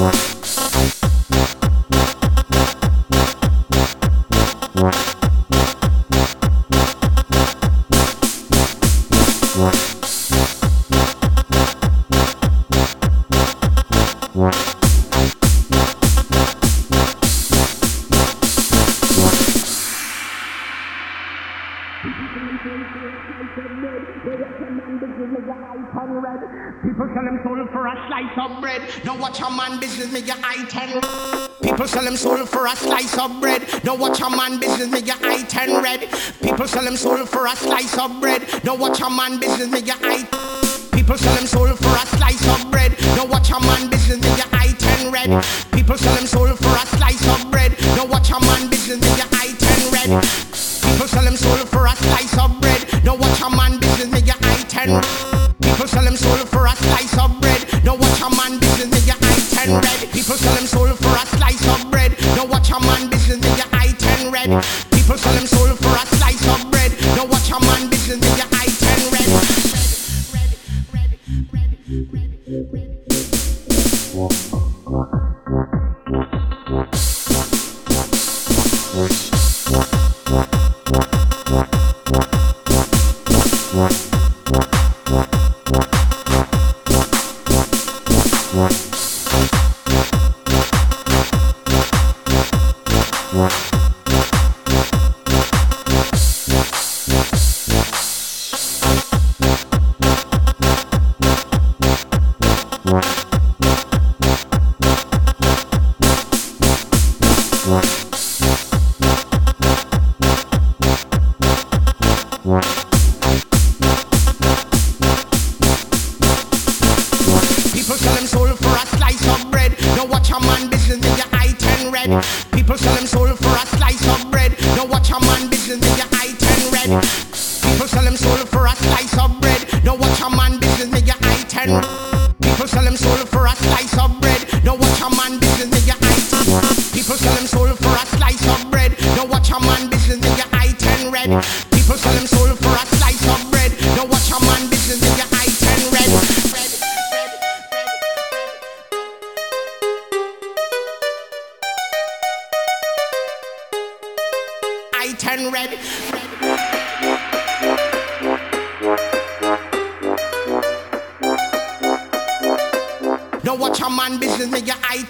Bye. People sell selling soul for a slice of bread. Don't watch a man business, make your eye turn. red. People sell selling soul for a slice of bread. Don't watch a man business, make your eye turn red. People sell selling soul for a slice of bread. Don't watch a man business, make your eye. People sell selling soul for a People sell them soul for a slice of bread. Don't watch a man business, make your eye ten red. Red, red, red, red, red, red. People sell them soul for a slice of bread. Don't watch a man business in your eye ten red. People sell them soul for a slice of bread. Don't watch a man business in your eye ten red. People sell them soul for a slice of bread. Don't watch a man business in your eye ten. People sell them soul for a slice of bread. Don't watch a man business in your eye ten. People sell them soul for a slice of bread. Don't watch a man ten red. Don't watch a man business, make your eye.